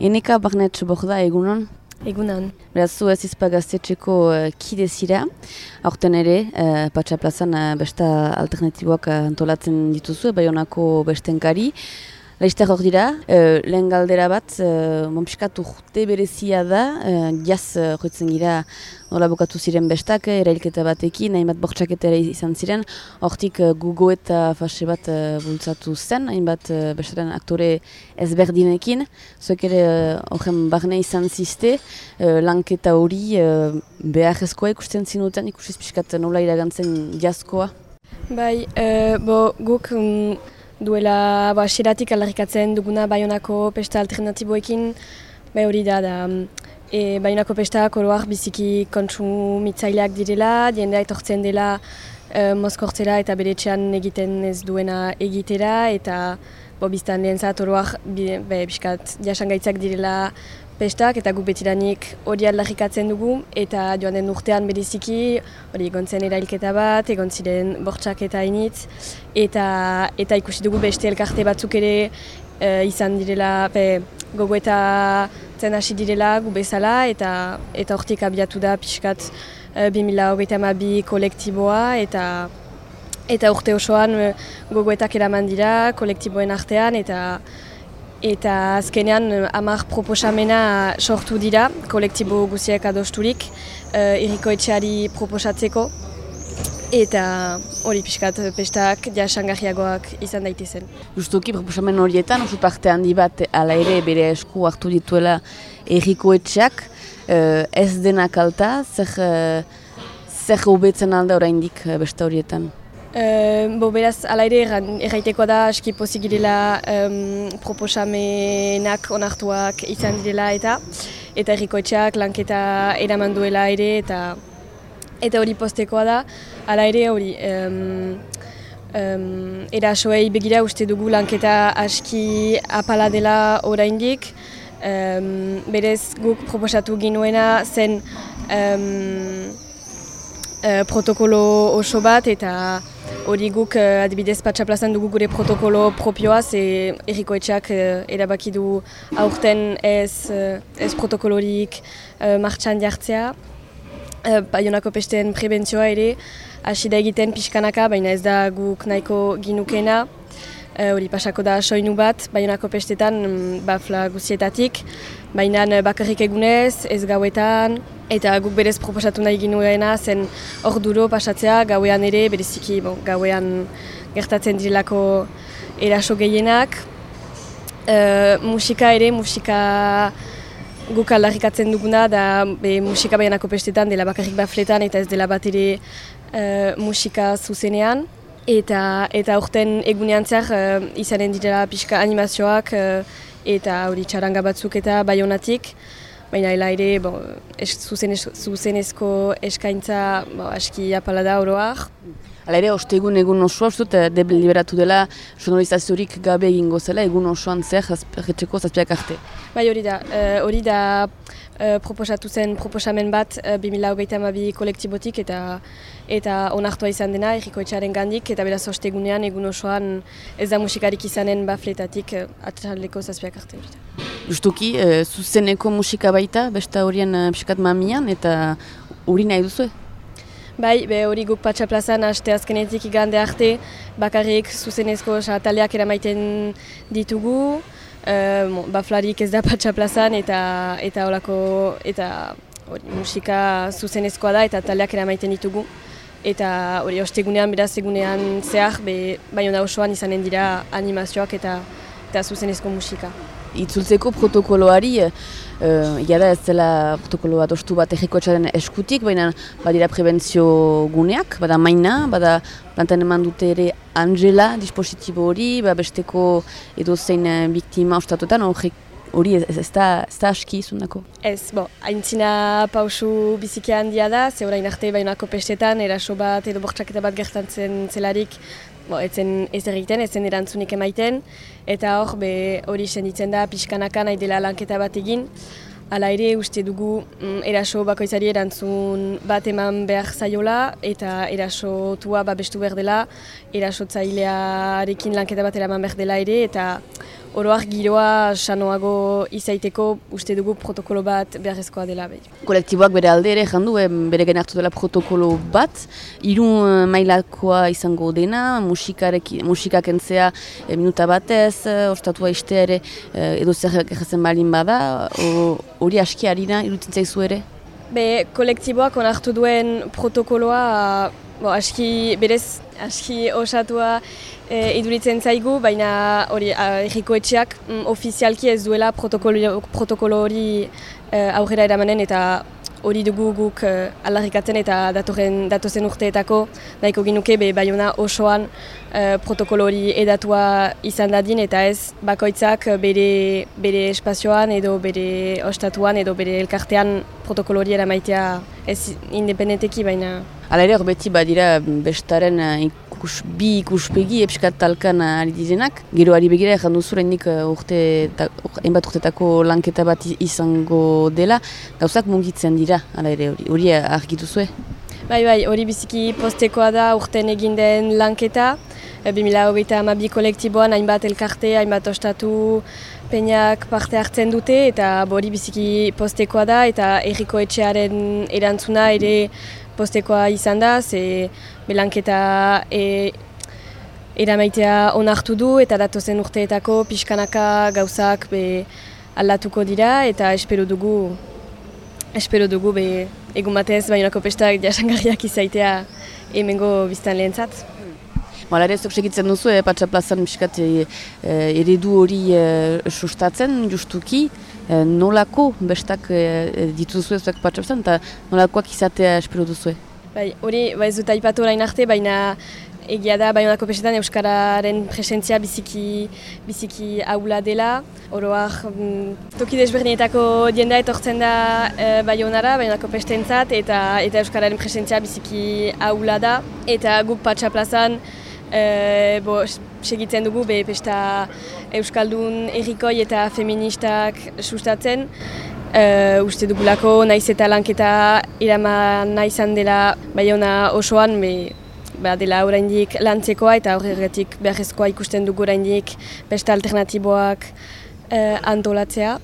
Eneka Barnet da egunon? Egunan. Beraz, zu ez izpa gaztetxeko uh, kide zira. Aurten ere, uh, Patsa plazan uh, besta alternatiboak uh, antolatzen dituzu, bai honako bestenkari. Laizter hor dira, uh, lehen galdera bat, uh, monpiskat urte berezia da, uh, jaz uh, gira nola bukatu ziren bestak, erailketa batekin, hainbat bortxaketa ere izan ziren, hortik gugo eta fase bat bultzatu zen, hainbat uh, bestaren aktore ezberdinekin, zuek ere horren barne izan ziste, lanketa hori uh, behar ezkoa ikusten zinuten, ikusiz pixkat nola iragantzen jazkoa? Bai, uh, bo, guk... Um duela ba, xeratik alarrikatzen duguna Bayonako pesta alternatiboekin. Bai hori da, da e, Bayonako pesta koroak biziki kontsumitzaileak direla, diendea etortzen dela e, mozkortzera eta bere txean egiten ez duena egitera eta bo, biztan lehen zat oroak biskat jasangaitzak direla pestak eta gu betiranik hori aldarrikatzen dugu eta joan den urtean beriziki hori egon zen erailketa bat, egon ziren bortxak eta initz eta, eta ikusi dugu beste elkarte batzuk ere e, izan direla pe, gogo zen hasi direla gu bezala eta eta hortik abiatu da pixkat e, 2008 kolektiboa eta eta urte osoan e, gogoetak eraman dira kolektiboen artean eta Eta azkenean hamar proposamena sortu dira, kolektibo guziak adosturik, uh, irriko etxeari proposatzeko. Eta hori pixkat pestak jasangarriagoak izan daitezen. Justuki proposamen horietan, oso parte handi bat ala ere bere esku hartu dituela erriko etxeak, uh, ez denak alta, zer, hobetzen alda oraindik besta horietan? Bo beraz, ala ere erraiteko da aski pozik girela um, proposamenak onartuak izan direla eta eta errikoetxeak lanketa eraman duela ere eta eta hori postekoa da. Ala ere hori um, um, erasoei begira uste dugu lanketa aski apala dela oraindik. Um, berez guk proposatu ginuena zen um, uh, protokolo oso bat eta hori guk uh, adibidez patxaplazan dugu gure protokolo propioa, ze erriko etxeak uh, erabaki du aurten ez, uh, ez protokolorik uh, martxan jartzea. Uh, Baionako pesten prebentzioa ere, hasi da egiten pixkanaka, baina ez da guk nahiko ginukena. Hori uh, pasako da soinu bat, baionako pestetan bafla guzietatik, baina bakarrik egunez, ez gauetan, Eta guk berez proposatu nahi ginuena zen hor duro pasatzea gauean ere, bereziki bon, gauean gertatzen direlako eraso gehienak. Uh, musika ere, musika guk aldarrikatzen duguna da be, musika baianako pestetan dela bakarrik bafletan eta ez dela bat ere uh, musika zuzenean. Eta eta urten egunean zer uh, izanen direla pixka animazioak uh, eta hori txaranga batzuk eta baionatik. Baina ela ere, bon, es, zuzenezko eskaintza bon, aski apala da oroak. Hala ere, ostegun egun osoa, uste dut, liberatu dela sonorizaziorik gabe egingo zela, egun osoan zer, jetxeko zazpiak arte. Bai hori da, uh, hori da uh, proposatu zen proposamen bat uh, 2008 kolektibotik eta eta onartua izan dena erriko gandik eta beraz ostegunean egun osoan ez da musikarik izanen bafletatik uh, atxaldeko zazpiak arte hori da. Justuki, uh, zuzeneko musika baita, besta horien uh, piskat mamian eta hori nahi duzu? Bai, be hori guk patxa plazan haste azkenetik igande arte bakarrik zuzenezko taleak eramaiten ditugu. Uh, baflarik ez da patxa plazan eta eta olako eta hori, musika zuzenezkoa da eta taldeak eramaiten ditugu. Eta hori ostegunean, beraz egunean zehar, be, bai onda osoan izanen dira animazioak eta, eta zuzenezko musika. Itzultzeko protokoloari, uh, jada ez dela protokolo bat ostu bat egikoetxaren eskutik, baina badira prebentzio guneak, bada maina, bada plantan eman dute ere Angela dispositibo hori, ba besteko edo zein eh, biktima ostatuetan, hori ez, ez, da, ez da aski izundako? Ez, bo, haintzina pausu biziki handia da, ze orain arte bainako pestetan, eraso bat edo bortxaketa bat gertatzen zelarik, bo, etzen ez egiten, etzen erantzunik emaiten, eta hor, be, hori senditzen da, pixkanaka nahi dela lanketa bat egin, Hala ere, uste dugu mm, eraso bakoitzari erantzun bat eman behar zaiola eta eraso tua babestu behar dela, eraso lanketa bat eraman behar dela ere eta oroak giroa sanoago izaiteko uste dugu protokolo bat beharrezkoa dela behi. Kolektiboak bere alde ere jandu, bere hartu dela protokolo bat, irun mailakoa izango dena, musikak entzea e, minuta batez, ostatua iste ere edo zer egezen balin bada, hori aski harina irutzen zaizu ere? Be, kolektiboak onartu duen protokoloa Bo, aski, berez, aski osatua e, iduritzen zaigu, baina hori erriko etxeak mm, ofizialki ez duela protokolo hori e, aurrera eramanen eta hori dugu guk e, aldarrikatzen eta datoren, datozen urteetako nahiko ginuke be baiona osoan e, protokolo hori edatua izan dadin eta ez bakoitzak bere, bere espazioan edo bere ostatuan edo bere elkartean protokolo hori eramaitea ez independenteki baina Hala ere, beti badira bestaren uh, ikus, bi ikuspegi epskat talkan uh, ari dizenak. Gero ari begira, egin duzu rendik uh, urte, hainbat urtetako lanketa bat izango dela. Gauzak mungitzen dira, hala ere, hori argitu zuen. Bai, bai, hori biziki postekoa da urten egin den lanketa. 2008 amabi kolektiboan hainbat elkarte, hainbat ostatu peinak parte hartzen dute eta hori biziki postekoa da eta erriko etxearen erantzuna ere postekoa izan da, ze belanketa e, eramaitea onartu du eta datozen urteetako pixkanaka gauzak be aldatuko dira eta espero dugu espero dugu be egun batez bainako pestak jasangarriak izaitea emengo biztan lehentzat. Hala ere, zuk segitzen duzu, eh, patxa plazan miskat eh, eredu hori eh, sustatzen, justuki, eh, nolako bestak eh, dituzu ezak patxa plazan, eta nolakoak izatea espero duzu? Bai, hori, ba ez dut aipatu orain arte, baina egia da, baionako pesetan Euskararen presentzia biziki, biziki aula dela. Oroak, mm, toki desberdinetako dienda etortzen da e, baionara, baionako pestentzat, eta, eta Euskararen presentzia biziki aula da. Eta guk patxa plazan, E, bo, segitzen dugu be pesta euskaldun errikoi eta feministak sustatzen. E, uste dugulako naiz eta lanketa iraman naizan dela baiona osoan, be, ba, dela oraindik lantzekoa eta horregatik beharrezkoa ikusten dugu oraindik beste alternatiboak e, antolatzea.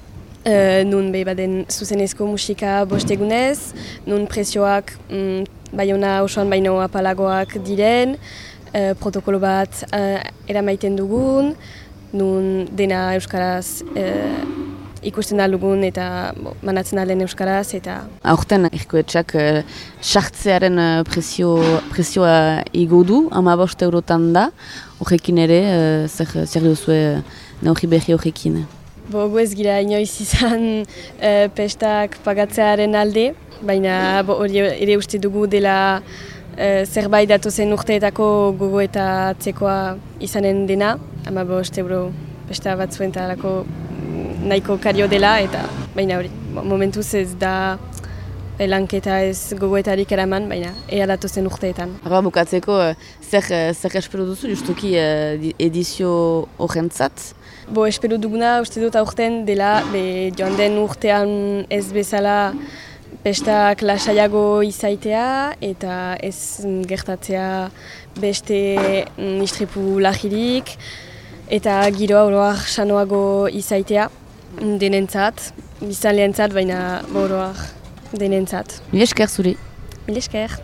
E, nun be baden zuzenezko musika bostegunez, nun presioak mm, baiona osoan baino apalagoak diren, Eh, protokolo bat uh, eramaiten dugun, nun dena euskaraz uh, ikusten dugun eta bo, manatzen alen euskaraz eta... Aurten erkoetxak sartzearen uh, presio, presioa igo du, ama bost eurotan da, horrekin ere, uh, zer, zer duzue uh, behi horrekin? Bo, ez gira inoiz izan uh, pestak pagatzearen alde, baina hori ere uste dugu dela e, zerbait datu zen urteetako gogo eta atzekoa izanen dena, ama bost euro beste bat zuen talako nahiko kario dela, eta baina hori, momentuz ez da lanketa ez gogoetarik eraman, baina ea datu zen urteetan. Arra bukatzeko, eh, zer, eh, zer espero duzu justuki edizio horrentzat? Bo, espero duguna, uste dut aurten dela, be, joan den urtean ez bezala Pestak lasaiago izaitea eta ez gertatzea beste mm, istripu lahirik eta giroa oroak sanoago izaitea denentzat, bizan lehentzat, baina oroak denentzat. Mil esker zuri. Mil esker.